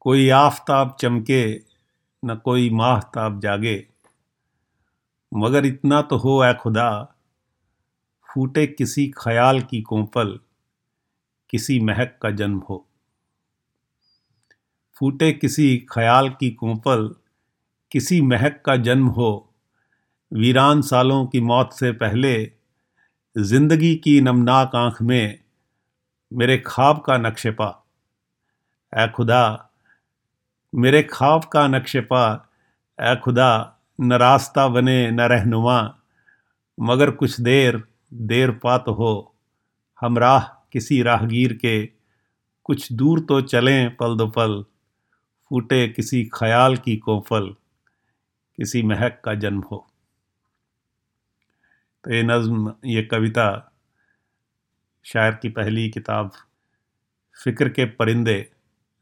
कोई आफताब चमके, न कोई माहताब जागे। मगर इतना तो हो ए खुदा, फूटे किसी ख्याल की कोंपल, किसी महक का जन्म हो। फूटे किसी ख्याल की कोंपल, किसी महक का जन्म हो। वीरान सालों की मौत से पहले, ज़िंदगी की नमनाक आँख में, मेरे ख्वाब का नक्शेपा ए खुदा मेरे ख्वाब का नक्शेपा ए खुदा, न रास्ता बने, न रहनुमा। मगर कुछ देर देर पा तो हो, हम राह किसी राहगीर के। कुछ दूर तो चलें पल दो पल, फूटे किसी ख्याल की कोफल, किसी महक का जन्म हो। तो ये नज़म, ये कविता, शायर की पहली किताब, फ़िक्र के परिंदे,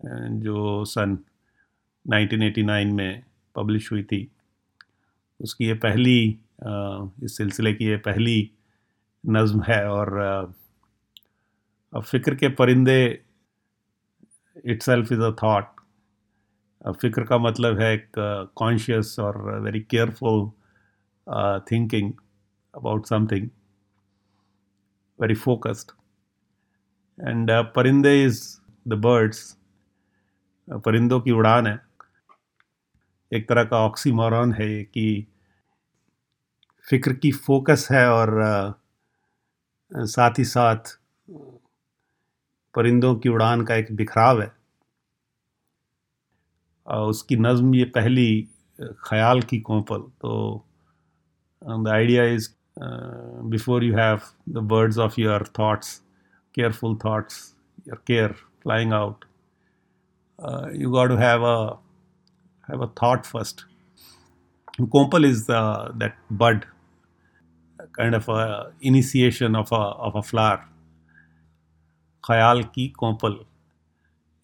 जो सन 1989 में पब्लिश हुई थी। उसकी ये पहली इस सिलसिले की ये पहली नज़म है और अब फ़िक्र के परिंदे itself is a thought. फ़िक्र का मतलब है एक कॉन्शियस और very careful thinking about focused. And uh, parinde is the birds uh, परिंदों की उड़ान है। एक तरह का ऑक्सीमोरॉन है कि फ़िक्र की फोकस है और साथ ही साथ परिंदों की उड़ान का एक बिखराव है। और उसकी नज्म ये पहली ख्याल की कोंपल। तो the idea is before you have the birds of your thoughts careful thoughts your care flying out you got to have a have a have a thought first. Kompal is uh, that bud, kind of a initiation of a of a flower. ख्याल की कोंपल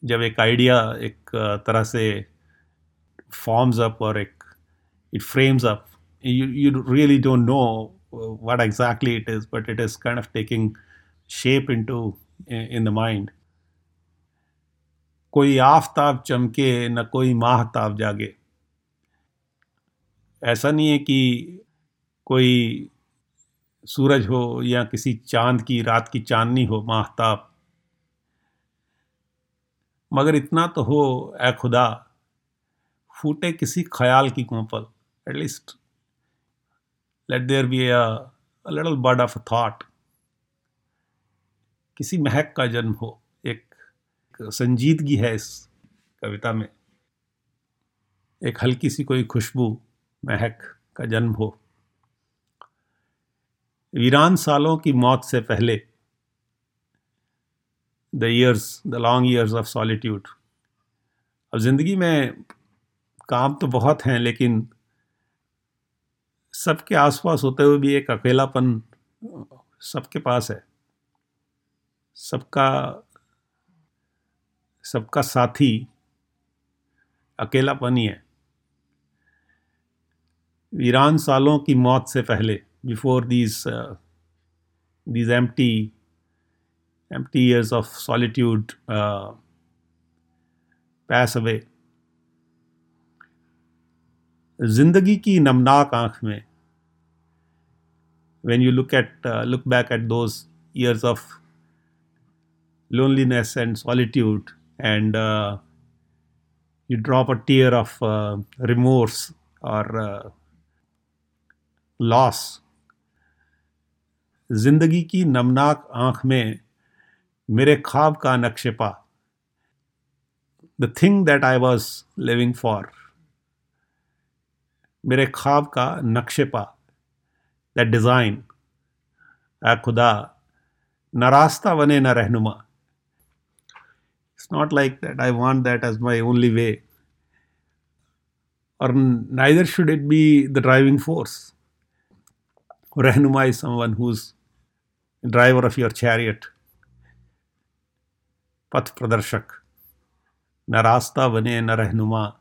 जब एक idea एक तरह से forms up और एक it frames up you you really don't know what exactly it is, but it is kind of taking shape into in the mind. कोई आफताब चमके, न कोई माहताब जागे। ऐसा नहीं है कि कोई सूरज हो या किसी चाँद की, रात की चांदनी हो, माहताब। मगर इतना तो हो ए खुदा, फूटे किसी ख्याल की कोंपल at least let there be a little bud of a किसी महक का जन्म हो। संजीदगी है इस कविता में। एक हल्की सी कोई खुशबू, महक का जन्म हो। वीरान सालों की मौत से पहले the years the long years of solitude अब ज़िंदगी में काम तो बहुत हैं, लेकिन सबके आसपास होते हुए भी एक अकेलापन सबके पास है। सबका सबका साथी अकेलापन ही है। वीरान सालों की मौत से पहले before these these empty empty years of solitude pass away ज़िंदगी की नमनाक आँख में you look at uh, look back at those years of loneliness and solitude and uh, you drop a tear of uh, remorse or uh, loss. ज़िंदगी की नमनाक आँख में मेरे ख्वाब का नक्शेपा। The thing that I was living for मेरे ख्वाब का नक्शेपा। दैट डिज़ाइन ए खुदा न रास्ता बने न रहनुमा। It's not like that I want that as my only way और neither should it be the driving force रहनुमा is someone who's driver of your chariot पथ प्रदर्शक न रास्ता बने न रहनुमा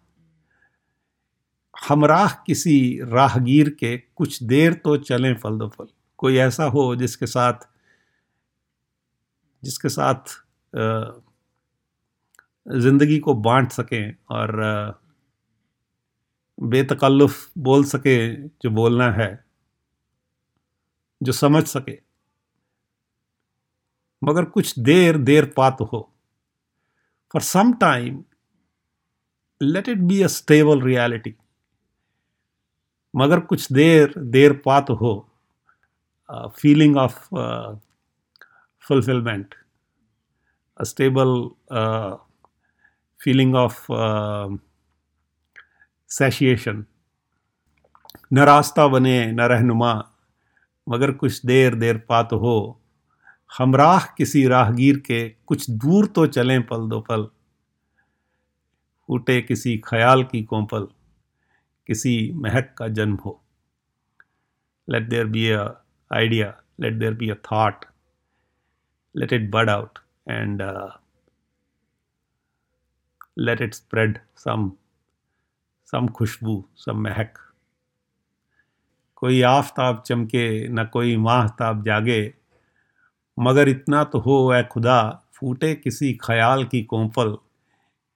हमराह किसी राहगीर के कुछ देर तो चलें फल दो फल। कोई ऐसा हो जिसके साथ जिसके साथ ज़िंदगी को बांट सकें और बेतकल्लुफ़ बोल सके जो बोलना है जो समझ सके। मगर कुछ देर देर पात हो। For some time let it be a stable reality मगर कुछ देर देर पात हो feeling of fulfillment, a stable uh, feeling of uh, satiation. न रास्ता बने न रहनुमा मगर कुछ देर देर पात हो हमराह किसी राहगीर के कुछ दूर तो चलें पल दो पल फूटे किसी ख्याल की कोंपल किसी महक का जन्म हो let there be a idea let there be a thought let it bird out and let it spread some some खुशबू some महक कोई आफताब चमके, न कोई माहताब जागे। मगर इतना तो हो ए खुदा, फूटे किसी ख्याल की कोंपल,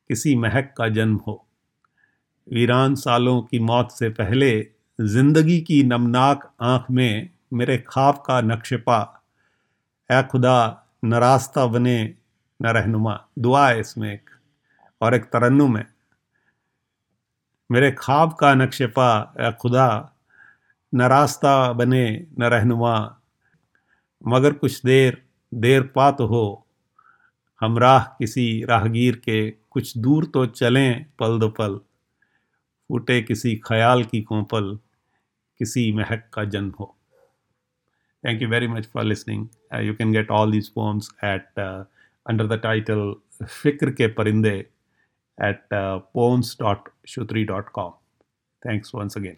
किसी महक का जन्म हो। वीरान सालों की मौत से पहले, ज़िंदगी की नमनाक आँख में मेरे ख्वाब का नक्शपा। ए खुदा, न रास्ता बने, न रहनुमा। दुआ है इसमें एक। और एक तरन्नुम है। मेरे ख्वाब का नक्शपा या खुदा न रास्ता बने न रहनुमा। मगर कुछ देर देर पा तो हो हम राह किसी राहगीर के कुछ दूर तो चलें पल दो पल। फूटे किसी ख्याल की कोंपल किसी महक का जन्म हो। Very much for listening. Uh, you can get all these poems at uh, under the title Fikr Ke Parinde. At uh, poems.shutri.com. Thanks once again.